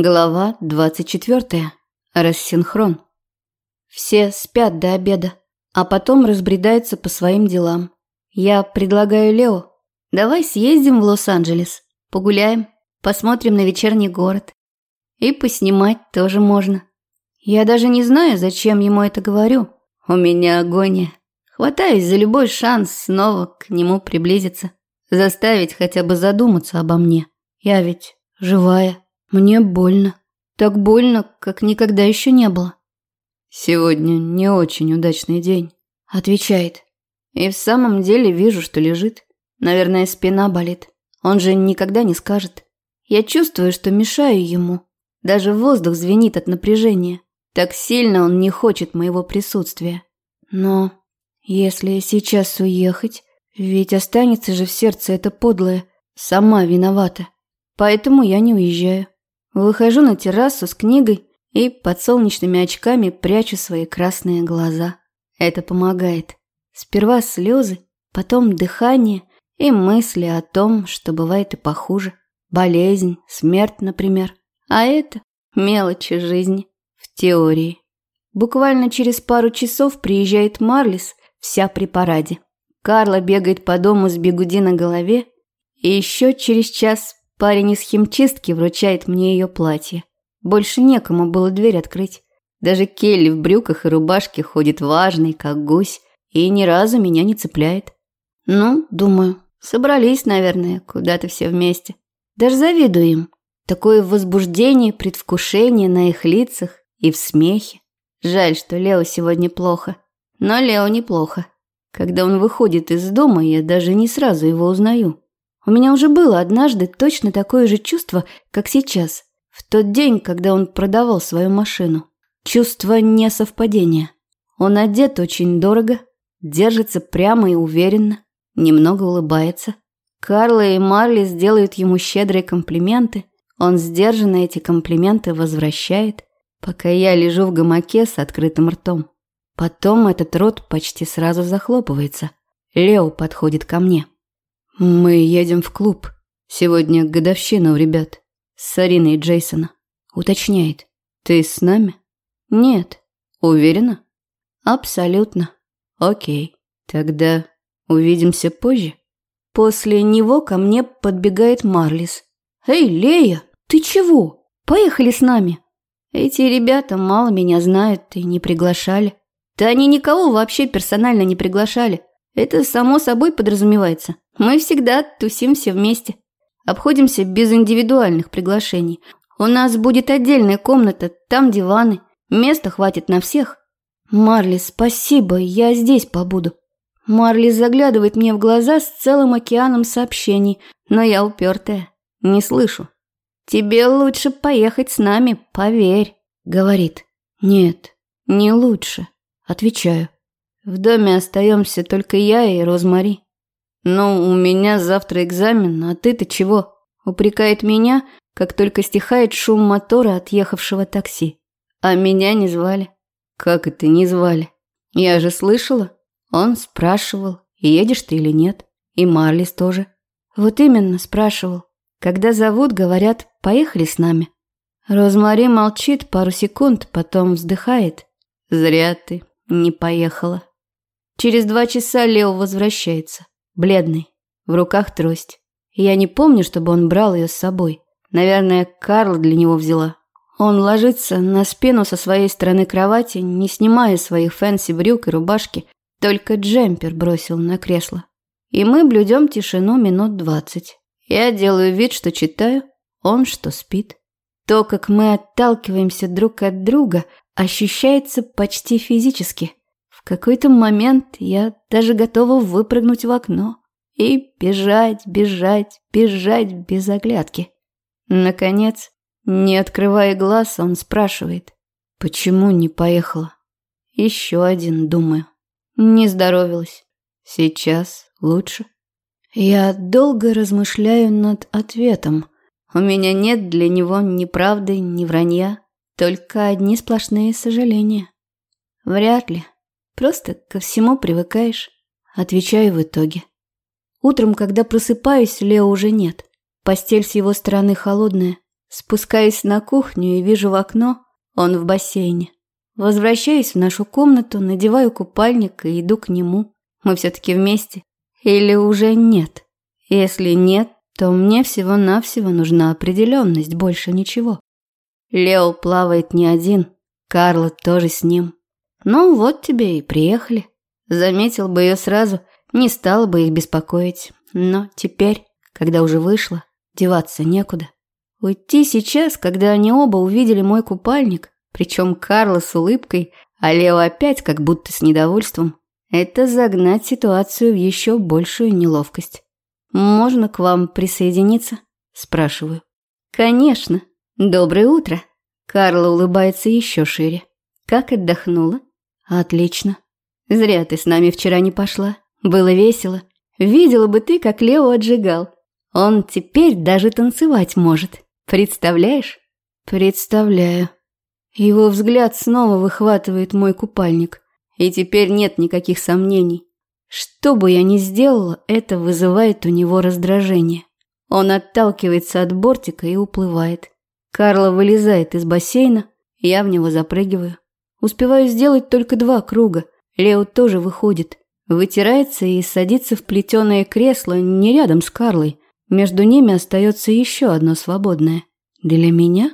Глава 24. Рассинхрон. Все спят до обеда, а потом разбредаются по своим делам. Я предлагаю Лео, давай съездим в Лос-Анджелес, погуляем, посмотрим на вечерний город. И поснимать тоже можно. Я даже не знаю, зачем ему это говорю. У меня агония. Хватаюсь за любой шанс снова к нему приблизиться, заставить хотя бы задуматься обо мне. Я ведь живая. Мне больно. Так больно, как никогда еще не было. Сегодня не очень удачный день, отвечает. И в самом деле вижу, что лежит. Наверное, спина болит. Он же никогда не скажет. Я чувствую, что мешаю ему. Даже воздух звенит от напряжения. Так сильно он не хочет моего присутствия. Но если сейчас уехать, ведь останется же в сердце это подлое, сама виновата. Поэтому я не уезжаю. Выхожу на террасу с книгой и под солнечными очками прячу свои красные глаза. Это помогает. Сперва слезы, потом дыхание и мысли о том, что бывает и похуже. Болезнь, смерть, например. А это мелочи жизни, в теории. Буквально через пару часов приезжает Марлис, вся при параде. Карла бегает по дому с бегуди на голове, и еще через час Парень из химчистки вручает мне ее платье. Больше некому было дверь открыть. Даже Келли в брюках и рубашке ходит важный, как гусь, и ни разу меня не цепляет. Ну, думаю, собрались, наверное, куда-то все вместе. Даже завидую им. Такое возбуждение, предвкушение на их лицах и в смехе. Жаль, что Лео сегодня плохо. Но Лео неплохо. Когда он выходит из дома, я даже не сразу его узнаю. У меня уже было однажды точно такое же чувство, как сейчас, в тот день, когда он продавал свою машину. Чувство несовпадения. Он одет очень дорого, держится прямо и уверенно, немного улыбается. Карла и Марли сделают ему щедрые комплименты. Он сдержанно эти комплименты возвращает, пока я лежу в гамаке с открытым ртом. Потом этот рот почти сразу захлопывается. Лео подходит ко мне. «Мы едем в клуб. Сегодня годовщина у ребят. С Ариной и Джейсона». Уточняет. «Ты с нами?» «Нет». «Уверена?» «Абсолютно». «Окей. Тогда увидимся позже». После него ко мне подбегает Марлис. «Эй, Лея, ты чего? Поехали с нами». Эти ребята мало меня знают и не приглашали. Да они никого вообще персонально не приглашали. Это само собой подразумевается. Мы всегда тусим все вместе. Обходимся без индивидуальных приглашений. У нас будет отдельная комната, там диваны. Места хватит на всех. Марли, спасибо, я здесь побуду. Марли заглядывает мне в глаза с целым океаном сообщений, но я упертая, не слышу. «Тебе лучше поехать с нами, поверь», — говорит. «Нет, не лучше», — отвечаю. В доме остаемся только я и Розмари. «Ну, у меня завтра экзамен, а ты-то чего?» Упрекает меня, как только стихает шум мотора отъехавшего такси. А меня не звали. Как это не звали? Я же слышала. Он спрашивал, едешь ты или нет. И Марлис тоже. Вот именно спрашивал. Когда зовут, говорят, поехали с нами. Розмари молчит пару секунд, потом вздыхает. Зря ты не поехала. Через два часа Лео возвращается бледный, в руках трость. Я не помню, чтобы он брал ее с собой. Наверное, Карл для него взяла. Он ложится на спину со своей стороны кровати, не снимая своих fancy брюк и рубашки, только джемпер бросил на кресло. И мы блюдем тишину минут двадцать. Я делаю вид, что читаю, он что спит. То, как мы отталкиваемся друг от друга, ощущается почти физически какой-то момент я даже готова выпрыгнуть в окно и бежать, бежать, бежать без оглядки. Наконец, не открывая глаз, он спрашивает, почему не поехала. Еще один, думаю. Не здоровилась. Сейчас лучше. Я долго размышляю над ответом. У меня нет для него ни правды, ни вранья, только одни сплошные сожаления. Вряд ли. Просто ко всему привыкаешь. Отвечаю в итоге. Утром, когда просыпаюсь, Лео уже нет. Постель с его стороны холодная. Спускаюсь на кухню и вижу в окно, он в бассейне. Возвращаюсь в нашу комнату, надеваю купальник и иду к нему. Мы все-таки вместе. Или уже нет? Если нет, то мне всего-навсего нужна определенность, больше ничего. Лео плавает не один, Карла тоже с ним. Ну вот тебе и приехали. Заметил бы ее сразу, не стала бы их беспокоить. Но теперь, когда уже вышла, деваться некуда. Уйти сейчас, когда они оба увидели мой купальник, причем Карла с улыбкой, а Лео опять как будто с недовольством, это загнать ситуацию в еще большую неловкость. «Можно к вам присоединиться?» – спрашиваю. «Конечно. Доброе утро». Карла улыбается еще шире. «Как отдохнула?» «Отлично. Зря ты с нами вчера не пошла. Было весело. Видела бы ты, как Лео отжигал. Он теперь даже танцевать может. Представляешь?» «Представляю». Его взгляд снова выхватывает мой купальник. И теперь нет никаких сомнений. Что бы я ни сделала, это вызывает у него раздражение. Он отталкивается от бортика и уплывает. Карла вылезает из бассейна, я в него запрыгиваю. Успеваю сделать только два круга. Лео тоже выходит. Вытирается и садится в плетеное кресло не рядом с Карлой. Между ними остается еще одно свободное. Для меня?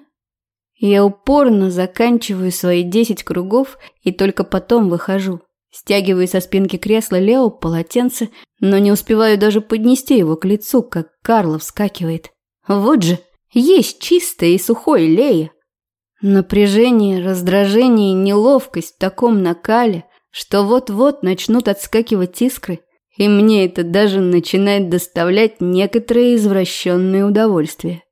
Я упорно заканчиваю свои десять кругов и только потом выхожу. Стягиваю со спинки кресла Лео полотенце, но не успеваю даже поднести его к лицу, как Карла вскакивает. Вот же, есть чистое и сухое Лея. Напряжение, раздражение и неловкость в таком накале, что вот-вот начнут отскакивать искры, и мне это даже начинает доставлять некоторые извращенные удовольствия.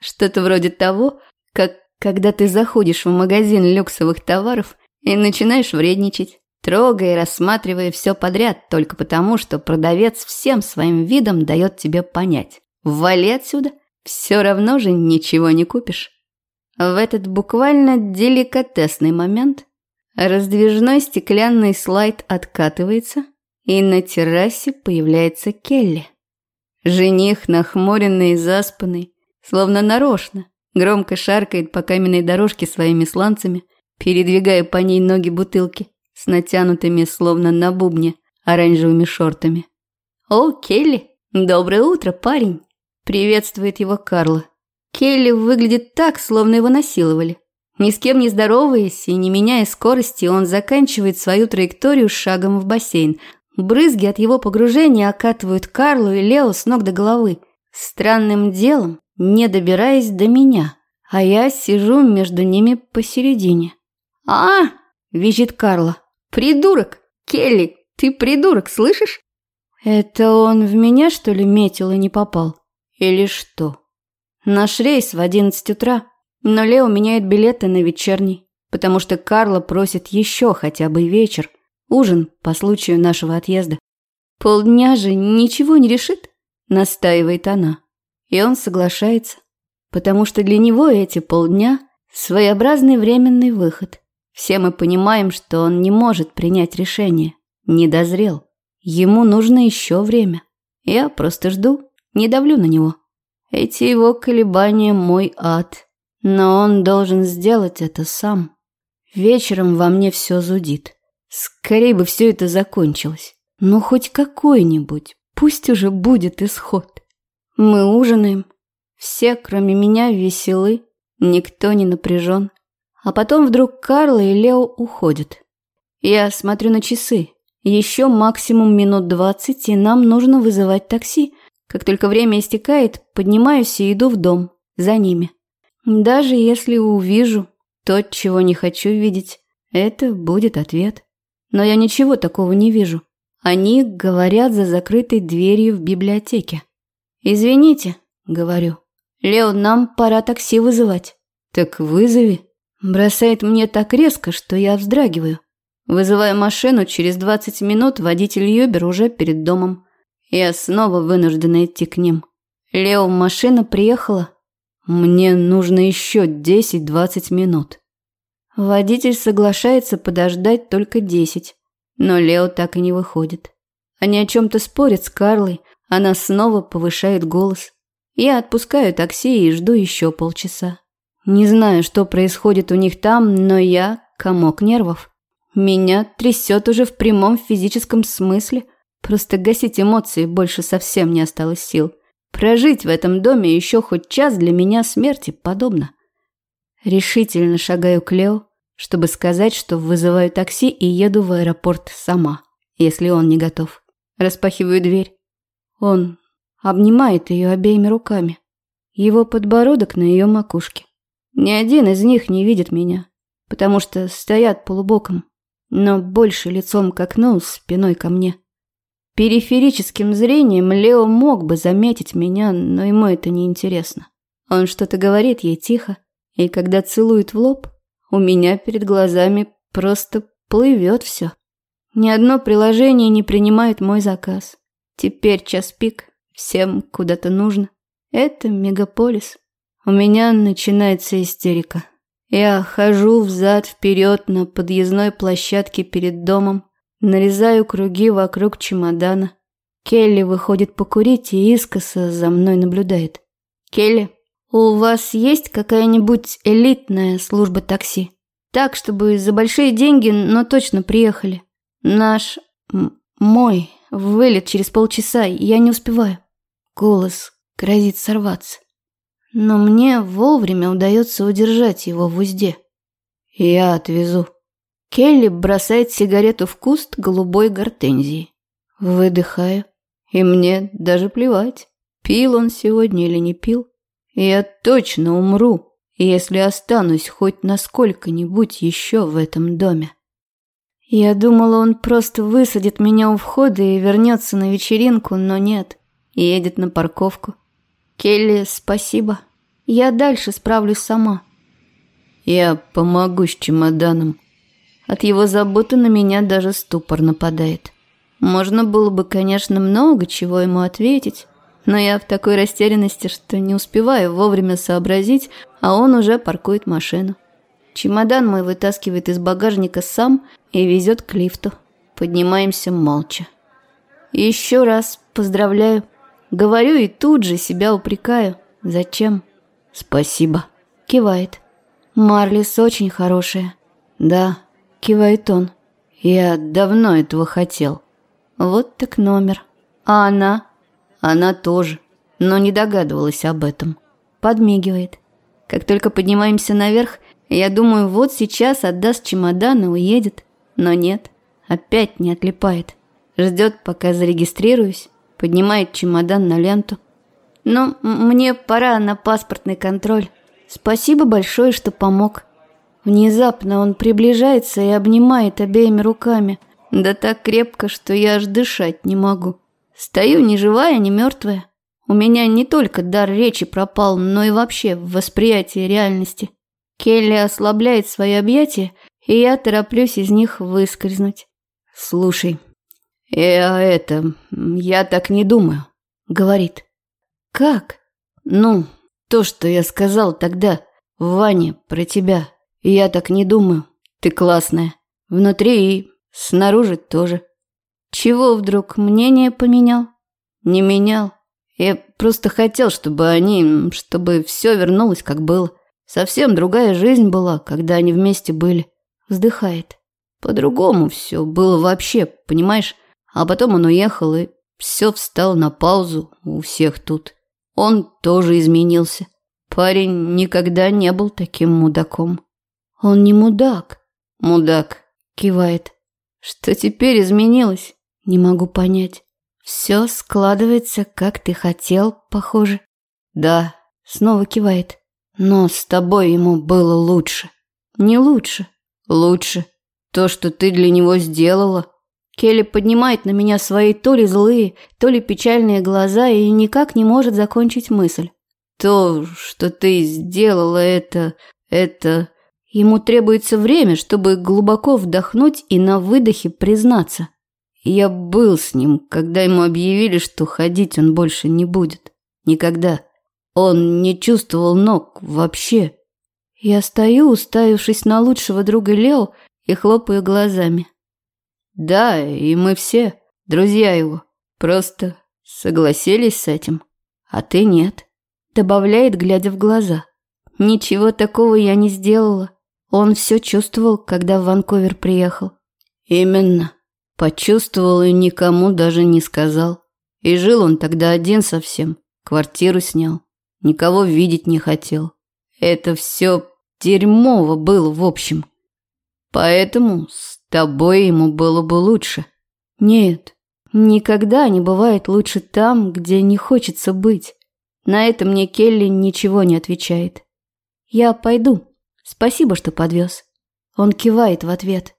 Что-то вроде того, как когда ты заходишь в магазин люксовых товаров и начинаешь вредничать, трогая и рассматривая все подряд только потому, что продавец всем своим видом дает тебе понять. Вали отсюда, все равно же ничего не купишь. В этот буквально деликатесный момент раздвижной стеклянный слайд откатывается, и на террасе появляется Келли. Жених, нахмуренный и заспанный, словно нарочно, громко шаркает по каменной дорожке своими сланцами, передвигая по ней ноги бутылки с натянутыми, словно на бубне, оранжевыми шортами. «О, Келли! Доброе утро, парень!» – приветствует его Карла. Келли выглядит так, словно его насиловали. Ни с кем не здороваясь и не меняя скорости, он заканчивает свою траекторию шагом в бассейн. Брызги от его погружения окатывают Карлу и Лео с ног до головы. Странным делом не добираясь до меня, а я сижу между ними посередине. «А!» – визжит Карла. «Придурок! Келли, ты придурок, слышишь?» «Это он в меня, что ли, метил и не попал? Или что?» Наш рейс в одиннадцать утра, но Лео меняет билеты на вечерний, потому что Карла просит еще хотя бы вечер, ужин по случаю нашего отъезда. «Полдня же ничего не решит?» – настаивает она. И он соглашается, потому что для него эти полдня – своеобразный временный выход. Все мы понимаем, что он не может принять решение, не дозрел. Ему нужно еще время. Я просто жду, не давлю на него. Эти его колебания – мой ад. Но он должен сделать это сам. Вечером во мне все зудит. Скорее бы все это закончилось. Ну, хоть какой-нибудь. Пусть уже будет исход. Мы ужинаем. Все, кроме меня, веселы. Никто не напряжен. А потом вдруг Карла и Лео уходят. Я смотрю на часы. Еще максимум минут двадцать, и нам нужно вызывать такси. Как только время истекает, поднимаюсь и иду в дом. За ними. Даже если увижу то, чего не хочу видеть, это будет ответ. Но я ничего такого не вижу. Они говорят за закрытой дверью в библиотеке. «Извините», — говорю. «Лео, нам пора такси вызывать». «Так вызови». Бросает мне так резко, что я вздрагиваю. Вызываю машину, через 20 минут водитель Юбер уже перед домом. Я снова вынуждена идти к ним. Лео, машина приехала. Мне нужно еще 10-20 минут. Водитель соглашается подождать только 10, но Лео так и не выходит. Они о чем-то спорят с Карлой, она снова повышает голос. Я отпускаю такси и жду еще полчаса. Не знаю, что происходит у них там, но я комок нервов. Меня трясет уже в прямом физическом смысле. Просто гасить эмоции больше совсем не осталось сил. Прожить в этом доме еще хоть час для меня смерти подобно. Решительно шагаю к Лео, чтобы сказать, что вызываю такси и еду в аэропорт сама, если он не готов. Распахиваю дверь. Он обнимает ее обеими руками. Его подбородок на ее макушке. Ни один из них не видит меня, потому что стоят полубоком, но больше лицом к окну, спиной ко мне. Периферическим зрением Лео мог бы заметить меня, но ему это не интересно. Он что-то говорит ей тихо, и когда целует в лоб, у меня перед глазами просто плывет все. Ни одно приложение не принимает мой заказ. Теперь час пик, всем куда-то нужно. Это мегаполис. У меня начинается истерика. Я хожу взад-вперед на подъездной площадке перед домом, нарезаю круги вокруг чемодана. Келли выходит покурить и искоса за мной наблюдает. «Келли, «У вас есть какая-нибудь элитная служба такси? Так, чтобы за большие деньги, но точно приехали. Наш... мой вылет через полчаса, я не успеваю». Голос грозит сорваться. Но мне вовремя удается удержать его в узде. «Я отвезу». Келли бросает сигарету в куст голубой гортензии. Выдыхаю. И мне даже плевать, пил он сегодня или не пил. Я точно умру, если останусь хоть на сколько-нибудь еще в этом доме. Я думала, он просто высадит меня у входа и вернется на вечеринку, но нет. Едет на парковку. Келли, спасибо. Я дальше справлюсь сама. Я помогу с чемоданом. От его заботы на меня даже ступор нападает. Можно было бы, конечно, много чего ему ответить, но я в такой растерянности, что не успеваю вовремя сообразить, а он уже паркует машину. Чемодан мой вытаскивает из багажника сам и везет к лифту. Поднимаемся молча. Еще раз поздравляю. Говорю и тут же себя упрекаю. Зачем? Спасибо. Кивает. Марлис очень хорошая. Да, кивает он. Я давно этого хотел. Вот так номер. А она? Она тоже, но не догадывалась об этом. Подмигивает. Как только поднимаемся наверх, я думаю, вот сейчас отдаст чемодан и уедет. Но нет, опять не отлипает. Ждет, пока зарегистрируюсь, поднимает чемодан на ленту. Но мне пора на паспортный контроль. Спасибо большое, что помог. Внезапно он приближается и обнимает обеими руками. Да так крепко, что я аж дышать не могу. Стою ни живая, ни мертвая. У меня не только дар речи пропал, но и вообще восприятие реальности. Келли ослабляет свои объятия, и я тороплюсь из них выскользнуть. «Слушай, я это... я так не думаю», — говорит. «Как?» «Ну, то, что я сказал тогда, Ване, про тебя. Я так не думаю. Ты классная. Внутри и снаружи тоже. Чего вдруг мнение поменял? Не менял. Я просто хотел, чтобы они, чтобы все вернулось, как было. Совсем другая жизнь была, когда они вместе были. Вздыхает. По-другому все было вообще, понимаешь? А потом он уехал, и все встало на паузу у всех тут. Он тоже изменился. Парень никогда не был таким мудаком. Он не мудак. Мудак, кивает. Что теперь изменилось? Не могу понять. Все складывается, как ты хотел, похоже. Да, снова кивает. Но с тобой ему было лучше. Не лучше. Лучше. То, что ты для него сделала. Келли поднимает на меня свои то ли злые, то ли печальные глаза и никак не может закончить мысль. То, что ты сделала, это... это... Ему требуется время, чтобы глубоко вдохнуть и на выдохе признаться. Я был с ним, когда ему объявили, что ходить он больше не будет. Никогда. Он не чувствовал ног вообще. Я стою, уставившись на лучшего друга Лео, и хлопаю глазами. Да, и мы все, друзья его, просто согласились с этим. А ты нет. добавляет, глядя в глаза. Ничего такого я не сделала. Он все чувствовал, когда в Ванкувер приехал. Именно. Почувствовал и никому даже не сказал. И жил он тогда один совсем. Квартиру снял. Никого видеть не хотел. Это все дерьмово было в общем. Поэтому с тобой ему было бы лучше. Нет, никогда не бывает лучше там, где не хочется быть. На это мне Келли ничего не отвечает. Я пойду. Спасибо, что подвез. Он кивает в ответ.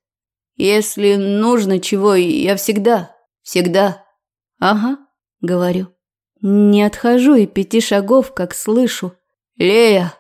Если нужно чего, я всегда, всегда. Ага, говорю. Не отхожу и пяти шагов, как слышу. Лея.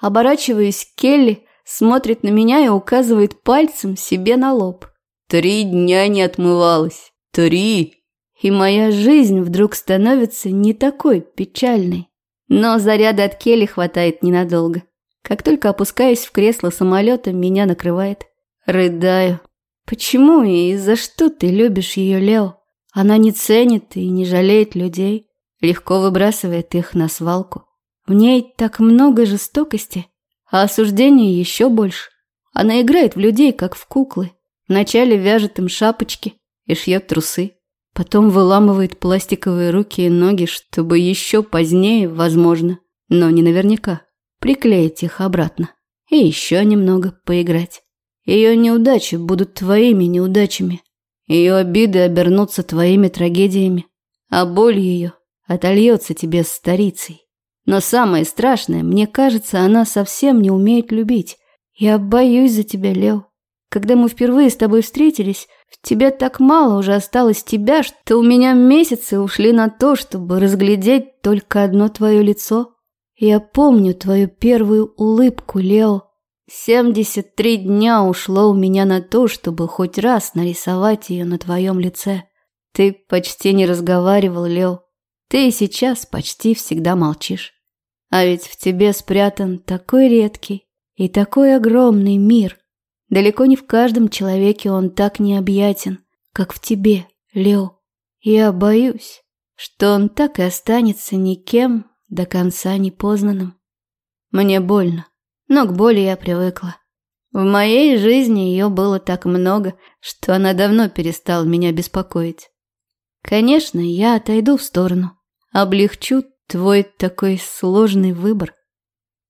Оборачиваюсь к Келли, смотрит на меня и указывает пальцем себе на лоб. Три дня не отмывалась. Три. И моя жизнь вдруг становится не такой печальной. Но заряда от Келли хватает ненадолго. Как только опускаюсь в кресло самолета, меня накрывает. Рыдаю. Почему и за что ты любишь ее, Лео? Она не ценит и не жалеет людей. Легко выбрасывает их на свалку. В ней так много жестокости, а осуждения еще больше. Она играет в людей, как в куклы. Вначале вяжет им шапочки и шьет трусы. Потом выламывает пластиковые руки и ноги, чтобы еще позднее, возможно, но не наверняка, приклеить их обратно. И еще немного поиграть. Ее неудачи будут твоими неудачами. Ее обиды обернутся твоими трагедиями. А боль ее отольется тебе старицей. Но самое страшное, мне кажется, она совсем не умеет любить. Я боюсь за тебя, Лео. Когда мы впервые с тобой встретились, в тебе так мало уже осталось тебя, что у меня месяцы ушли на то, чтобы разглядеть только одно твое лицо. Я помню твою первую улыбку, Лео. 73 дня ушло у меня на то, чтобы хоть раз нарисовать ее на твоем лице. Ты почти не разговаривал, Лео. Ты и сейчас почти всегда молчишь. А ведь в тебе спрятан такой редкий и такой огромный мир. Далеко не в каждом человеке он так необъятен, как в тебе, Лео. Я боюсь, что он так и останется никем до конца непознанным. Мне больно, но к боли я привыкла. В моей жизни ее было так много, что она давно перестала меня беспокоить. Конечно, я отойду в сторону, облегчу твой такой сложный выбор.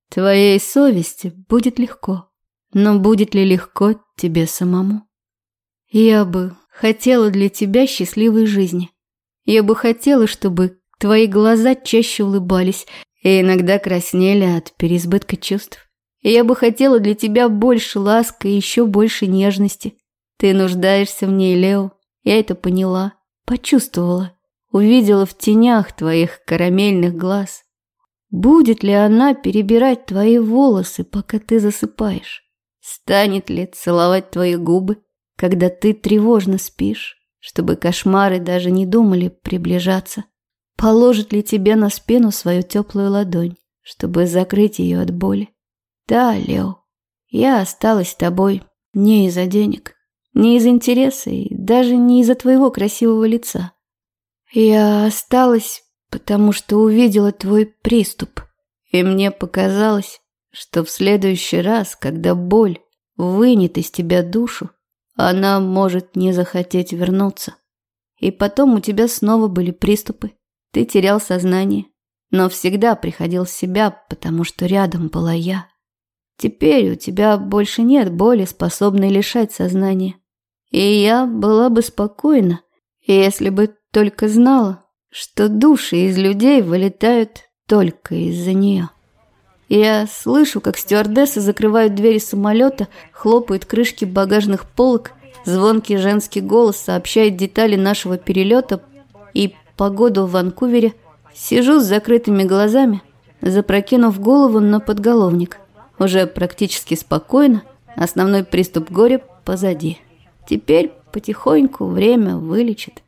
Твоей совести будет легко. Но будет ли легко тебе самому? Я бы хотела для тебя счастливой жизни. Я бы хотела, чтобы твои глаза чаще улыбались и иногда краснели от переизбытка чувств. Я бы хотела для тебя больше ласка и еще больше нежности. Ты нуждаешься в ней, Лео. Я это поняла, почувствовала, увидела в тенях твоих карамельных глаз. Будет ли она перебирать твои волосы, пока ты засыпаешь? Станет ли целовать твои губы, когда ты тревожно спишь, чтобы кошмары даже не думали приближаться? Положит ли тебе на спину свою теплую ладонь, чтобы закрыть ее от боли? Да, Лео, я осталась с тобой не из-за денег, не из интереса и даже не из-за твоего красивого лица. Я осталась, потому что увидела твой приступ, и мне показалось, что в следующий раз, когда боль вынет из тебя душу, она может не захотеть вернуться. И потом у тебя снова были приступы. Ты терял сознание, но всегда приходил в себя, потому что рядом была я. Теперь у тебя больше нет боли, способной лишать сознания. И я была бы спокойна, если бы только знала, что души из людей вылетают только из-за нее. Я слышу, как стюардессы закрывают двери самолета, хлопают крышки багажных полок, звонкий женский голос сообщает детали нашего перелета погоду в Ванкувере. Сижу с закрытыми глазами, запрокинув голову на подголовник. Уже практически спокойно, основной приступ горя позади. Теперь потихоньку время вылечит.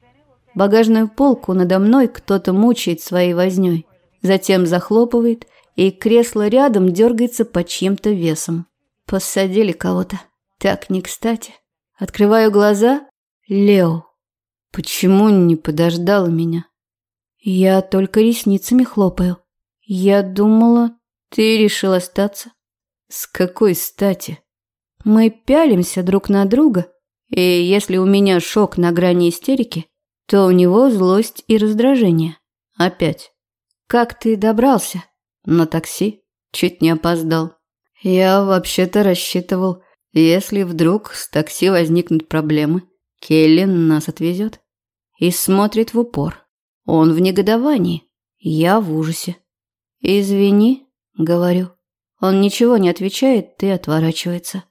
Багажную полку надо мной кто-то мучает своей вознёй, затем захлопывает – и кресло рядом дергается под чьим-то весом. Посадили кого-то. Так не кстати. Открываю глаза. Лео. Почему не подождала меня? Я только ресницами хлопаю. Я думала, ты решил остаться. С какой стати? Мы пялимся друг на друга, и если у меня шок на грани истерики, то у него злость и раздражение. Опять. Как ты добрался? На такси. Чуть не опоздал. Я вообще-то рассчитывал, если вдруг с такси возникнут проблемы, Келли нас отвезет. И смотрит в упор. Он в негодовании. Я в ужасе. «Извини», — говорю. Он ничего не отвечает и отворачивается.